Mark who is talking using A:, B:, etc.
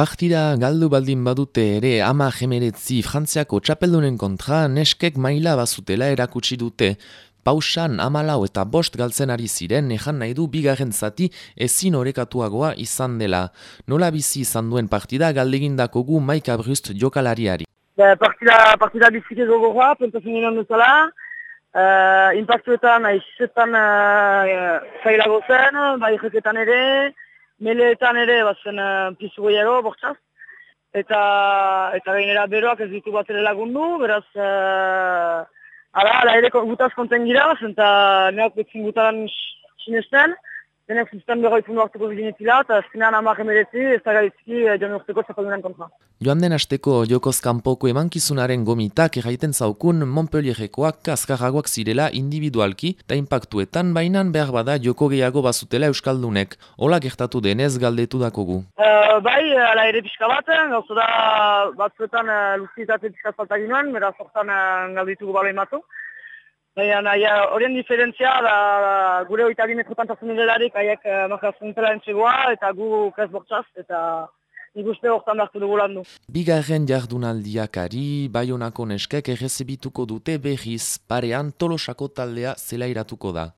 A: Partida galdu baldin badute ere ama jemeretzi frantziako txapeldunen kontra neskek maila bazutela erakutsi dute. Pausan amalau eta bost galtzen ari ziren ejan nahi du bigarren zati ezin orekatuagoa izan dela. Nola bizi izan duen partida galdegindako gu Maika Brust jokalariari.
B: Ba, partida, partida bizike gogoa, pentsatzen ginen duzala. Uh, impactuetan, aizetan uh, zailago zen, bai ere, meleetan ere bazen uh, pizu gehiago, bortzaz. Eta, eta gainera beroak ez ditu bat ere lagundu, beraz, uh, ala, ala ere gutaz konten gira, eta neok betzin gutaran sinesten. Denek zuzten berroi pundu hartuko bizinetila, eta azkenean amak emeretzi, ez da gaizki eh, joan urteko txapaldunen kontra.
A: Joan den asteko Jokoz Kanpoko emankizunaren gomitak erraiten zaukun Montpellierekoak kaskarragoak zirela individualki, eta impactuetan bainan behar bada joko gehiago bazutela Euskaldunek. Ola gertatu denez galdetu dakogu.
B: Uh, bai, ala ere pixka bat, gauzu da batzuetan uh, luzitate pixka faltak ginoen, beraz hortan uh, galditugu balo imatu. Baina, horien diferentzia, da, gure oita bimetro pantazen delarik, haiek uh, makazun eta gu kez bortzaz, eta nik uste hortan behartu dugu landu.
A: Bigarren jardunaldiakari, Bayonako neskek errezebituko dute behiz, parean tolosako taldea zela iratuko da.